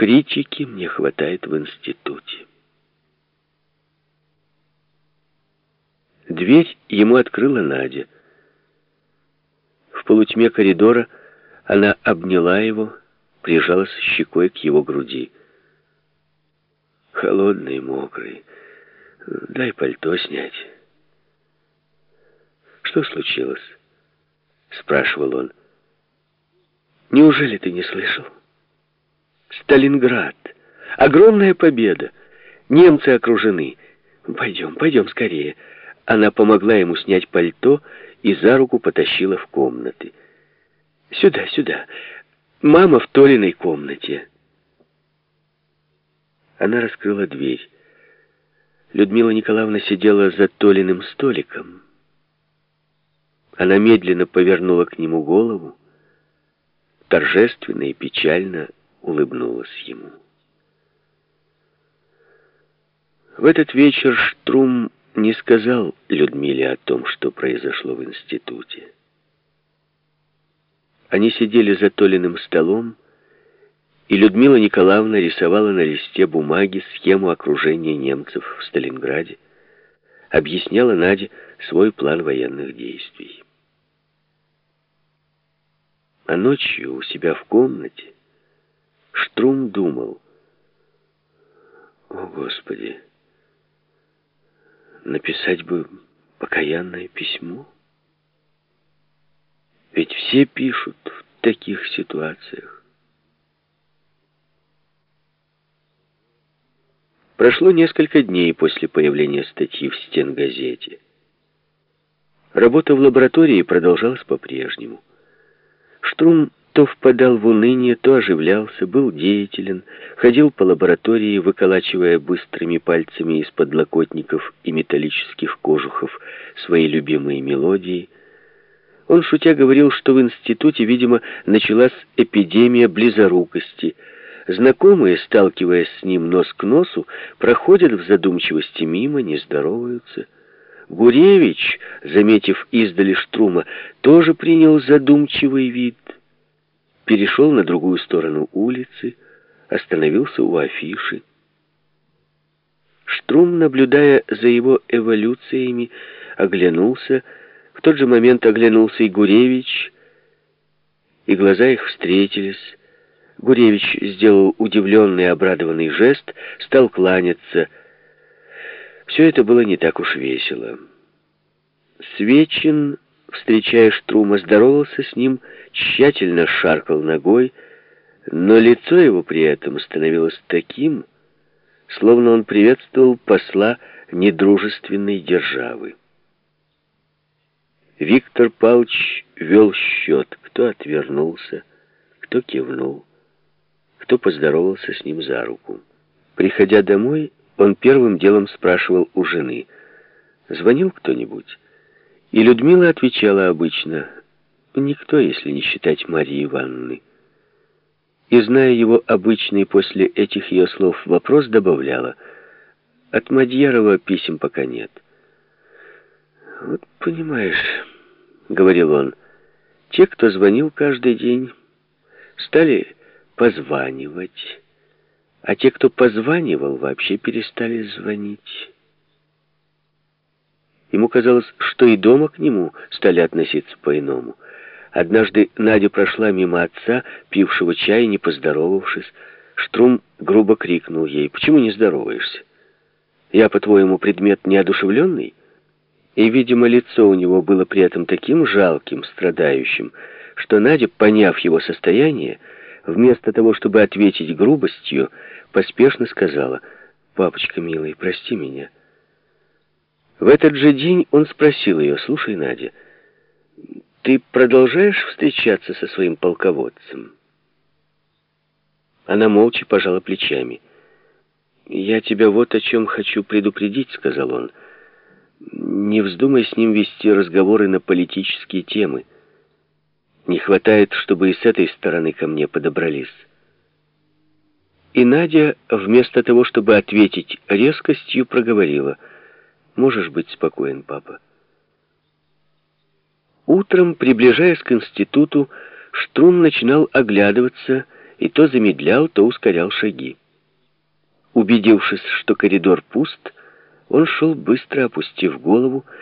критики мне хватает в институте. Дверь ему открыла Надя. В полутьме коридора она обняла его, прижалась щекой к его груди. Холодный, мокрый. Дай пальто снять. Что случилось? Спрашивал он. Неужели ты не слышал? Сталинград. Огромная победа. Немцы окружены. Пойдем, пойдем скорее. Она помогла ему снять пальто и за руку потащила в комнаты. Сюда, сюда. Мама в Толиной комнате. Она раскрыла дверь. Людмила Николаевна сидела за Толиным столиком. Она медленно повернула к нему голову, торжественно и печально улыбнулась ему. В этот вечер Штрум не сказал Людмиле о том, что произошло в институте. Они сидели за Толиным столом, и Людмила Николаевна рисовала на листе бумаги схему окружения немцев в Сталинграде, объясняла Наде свой план военных действий. А ночью у себя в комнате Штрум думал, «О, Господи, написать бы покаянное письмо?» Ведь все пишут в таких ситуациях. Прошло несколько дней после появления статьи в стенгазете. Работа в лаборатории продолжалась по-прежнему. Штрум то впадал в уныние, то оживлялся, был деятелен, ходил по лаборатории, выколачивая быстрыми пальцами из подлокотников и металлических кожухов свои любимые мелодии — он, шутя, говорил, что в институте, видимо, началась эпидемия близорукости. Знакомые, сталкиваясь с ним нос к носу, проходят в задумчивости мимо, не здороваются. Гуревич, заметив издали Штрума, тоже принял задумчивый вид. Перешел на другую сторону улицы, остановился у афиши. Штрум, наблюдая за его эволюциями, оглянулся, в тот же момент оглянулся и Гуревич, и глаза их встретились. Гуревич сделал удивленный и обрадованный жест, стал кланяться. Все это было не так уж весело. Свечин, встречая Штрума, здоровался с ним, тщательно шаркал ногой, но лицо его при этом становилось таким, словно он приветствовал посла недружественной державы. Виктор Павлович вел счет, кто отвернулся, кто кивнул, кто поздоровался с ним за руку. Приходя домой, он первым делом спрашивал у жены, звонил кто-нибудь? И Людмила отвечала обычно, никто, если не считать Марии Ивановны. И, зная его обычный после этих ее слов вопрос, добавляла, от Мадьярова писем пока нет. Вот понимаешь, говорил он, те, кто звонил каждый день, стали позванивать, а те, кто позванивал, вообще перестали звонить. Ему казалось, что и дома к нему стали относиться по-иному. Однажды Надя прошла мимо отца, пившего чай, не поздоровавшись. Штрум грубо крикнул ей, «Почему не здороваешься? Я, по-твоему, предмет неодушевленный?» И, видимо, лицо у него было при этом таким жалким, страдающим, что Надя, поняв его состояние, вместо того, чтобы ответить грубостью, поспешно сказала, «Папочка, милый, прости меня». В этот же день он спросил ее, «Слушай, Надя, ты продолжаешь встречаться со своим полководцем?» Она молча пожала плечами. «Я тебя вот о чем хочу предупредить», — сказал он, — не вздумай с ним вести разговоры на политические темы. Не хватает, чтобы и с этой стороны ко мне подобрались. И Надя, вместо того, чтобы ответить резкостью, проговорила. «Можешь быть спокоен, папа». Утром, приближаясь к институту, Штрум начинал оглядываться и то замедлял, то ускорял шаги. Убедившись, что коридор пуст, он шел быстро, опустив голову,